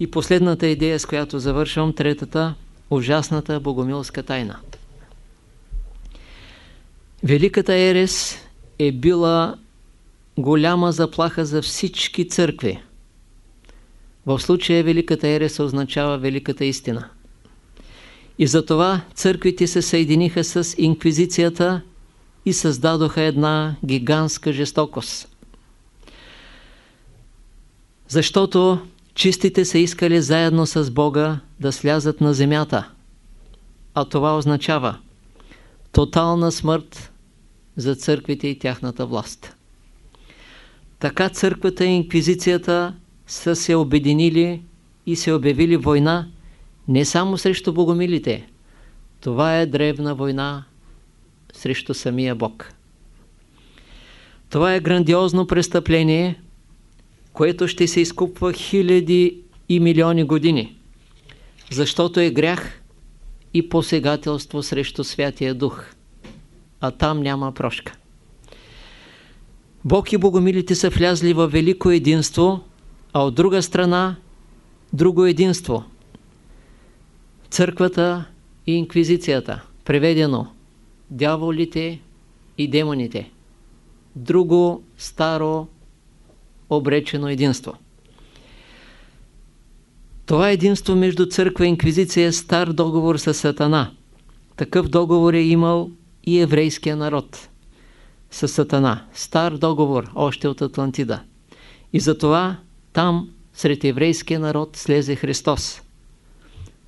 И последната идея, с която завършвам, третата, ужасната богомилска тайна. Великата Ерес е била голяма заплаха за всички църкви. В случая Великата Ерес означава Великата истина. И затова църквите се съединиха с инквизицията и създадоха една гигантска жестокост. Защото чистите са искали заедно с Бога да слязат на земята. А това означава тотална смърт за църквите и тяхната власт. Така църквата и инквизицията са се обединили и се обявили война не само срещу богомилите. Това е древна война срещу самия Бог. Това е грандиозно престъпление, което ще се изкупва хиляди и милиони години, защото е грях и посегателство срещу Святия Дух, а там няма прошка. Бог и богомилите са влязли в велико единство, а от друга страна друго единство. Църквата и инквизицията, преведено дяволите и демоните. Друго старо обречено единство. Това единство между църква и инквизиция е стар договор с Сатана. Такъв договор е имал и еврейския народ с Сатана. Стар договор още от Атлантида. И затова там сред еврейския народ слезе Христос.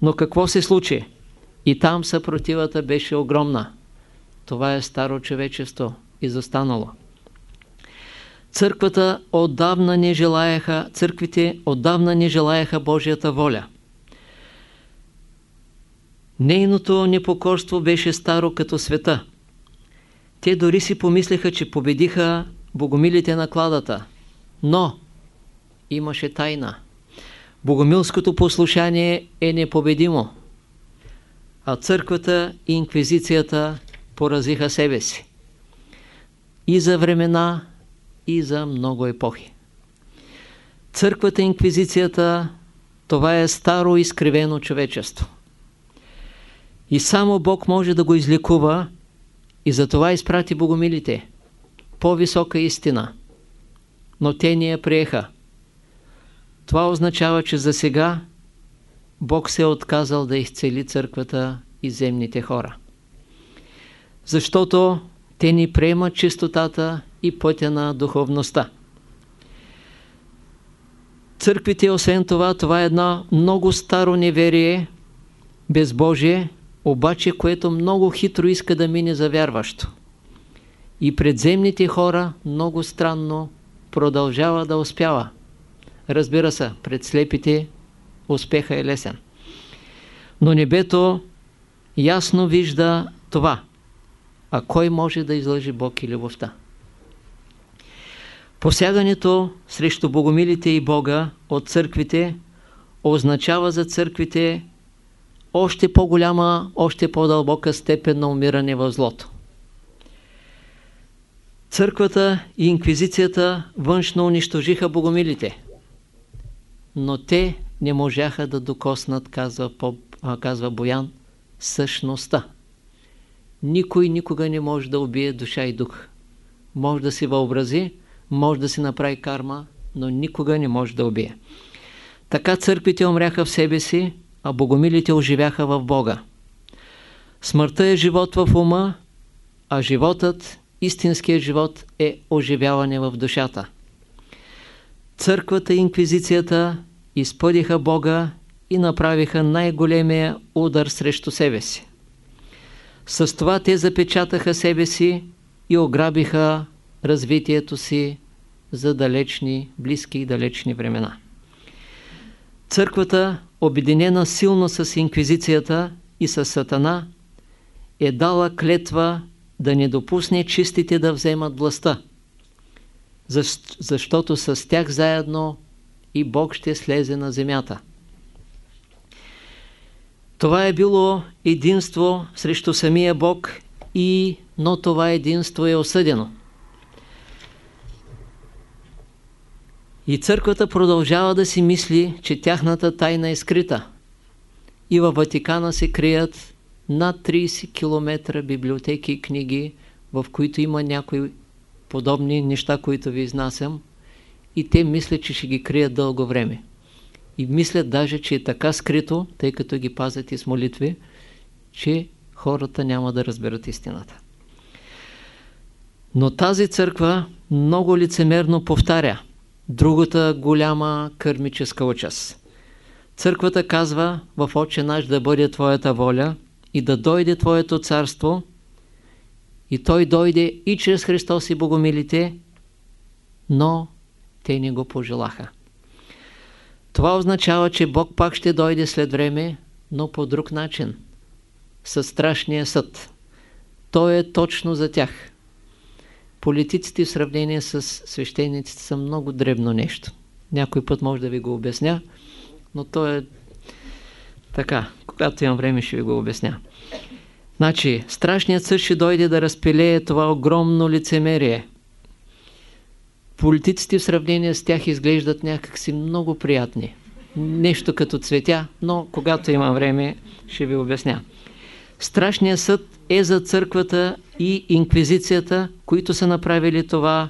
Но какво се случи? И там съпротивата беше огромна. Това е старо човечество, изостанало. Църквата отдавна не желаяха, църквите отдавна не желаяха Божията воля. Нейното непокорство беше старо като света. Те дори си помислиха, че победиха богомилите на кладата. Но имаше тайна. Богомилското послушание е непобедимо, а църквата и инквизицията поразиха себе си. И за времена, и за много епохи. Църквата и инквизицията това е старо изкривено човечество. И само Бог може да го излекува и затова изпрати богомилите. По-висока истина. Но те ни я приеха. Това означава, че за сега Бог се е отказал да изцели църквата и земните хора. Защото те ни приемат чистотата и пътя на духовността. Църквите, освен това, това е едно много старо неверие, безбожие, обаче което много хитро иска да мине за вярващо. И предземните хора много странно продължава да успява. Разбира се, пред слепите успеха е лесен. Но небето ясно вижда това. А кой може да излъжи Бог и любовта? Посягането срещу богомилите и Бога от църквите означава за църквите още по-голяма, още по-дълбока степен на умиране в злото. Църквата и инквизицията външно унищожиха богомилите, но те не можаха да докоснат, казва, казва Боян, същността. Никой никога не може да убие душа и дух. Може да си въобрази, може да си направи карма, но никога не може да убие. Така църквите умряха в себе си, а богомилите оживяха в Бога. Смъртта е живот в ума, а животът, истинският живот е оживяване в душата. Църквата и инквизицията изпъдиха Бога и направиха най-големия удар срещу себе си. С това те запечатаха себе си и ограбиха развитието си за далечни, близки и далечни времена. Църквата, обединена силно с инквизицията и с сатана, е дала клетва да не допусне чистите да вземат властта, защото с тях заедно и Бог ще слезе на земята. Това е било единство срещу самия Бог, и, но това единство е осъдено. И църквата продължава да си мисли, че тяхната тайна е скрита. И във Ватикана се крият над 30 км библиотеки и книги, в които има някои подобни неща, които ви изнасям, и те мислят, че ще ги крият дълго време. И мислят даже, че е така скрито, тъй като ги пазят и с молитви, че хората няма да разберат истината. Но тази църква много лицемерно повтаря другата голяма кърмическа участ. Църквата казва в Отче наш да бъде Твоята воля и да дойде Твоето царство и Той дойде и чрез Христос и Богомилите, но те не го пожелаха. Това означава, че Бог пак ще дойде след време, но по друг начин. Със страшния съд. Той е точно за тях. Политиците в сравнение с свещениците са много дребно нещо. Някой път може да ви го обясня, но то е така. Когато имам време ще ви го обясня. Значи, страшният съд ще дойде да разпилее това огромно лицемерие. Политиците в сравнение с тях изглеждат някакси много приятни. Нещо като цветя, но когато имам време ще ви обясня. Страшният съд е за църквата и инквизицията, които са направили това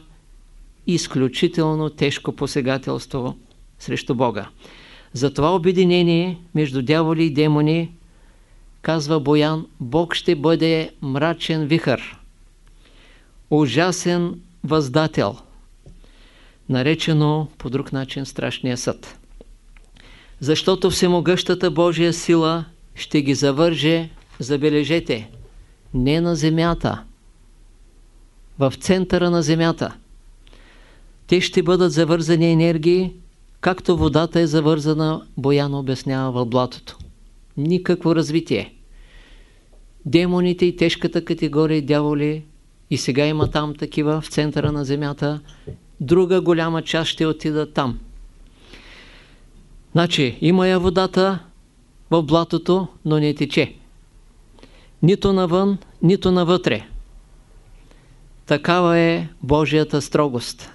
изключително тежко посегателство срещу Бога. За това обединение между дяволи и демони, казва Боян, Бог ще бъде мрачен вихър, ужасен въздател, наречено по друг начин страшния съд. Защото всемогъщата Божия сила ще ги завърже, забележете, не на земята, в центъра на земята. Те ще бъдат завързани енергии, както водата е завързана, Боян обяснява в блатото. Никакво развитие. Демоните и тежката категория дяволи, и сега има там такива в центъра на земята, друга голяма част ще отида там. Значи, има я водата в блатото, но не тече. Нито навън, нито навътре. Такава е Божията строгост.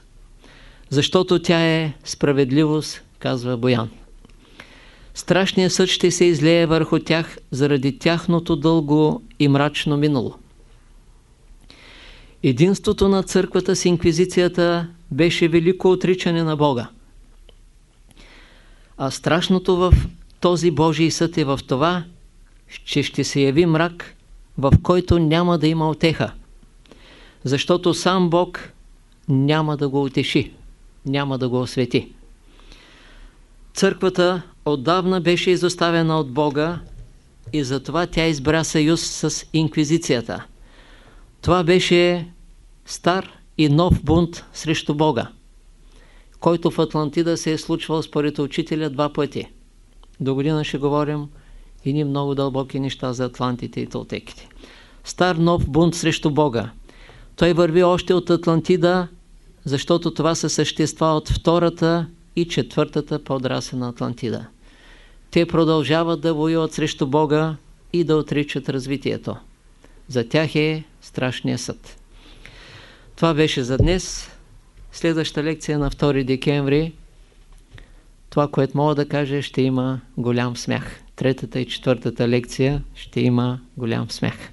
Защото тя е справедливост, казва Боян. Страшният съд ще се излее върху тях заради тяхното дълго и мрачно минало. Единството на църквата с инквизицията беше велико отричане на Бога. А страшното в този Божий съд е в това, че ще се яви мрак, в който няма да има отеха. Защото сам Бог няма да го утеши, няма да го освети. Църквата отдавна беше изоставена от Бога и затова тя избра съюз с инквизицията. Това беше стар и нов бунт срещу Бога, който в Атлантида се е случвал според учителя два пъти. До година ще говорим и ни много дълбоки неща за Атлантите и Толтеките. Стар нов бунт срещу Бога. Той върви още от Атлантида, защото това са същества от втората и четвъртата подраса на Атлантида. Те продължават да воюват срещу Бога и да отричат развитието. За тях е страшния съд. Това беше за днес. Следваща лекция на 2 декември. Това, което мога да кажа, ще има голям смях. Третата и четвъртата лекция ще има голям смях.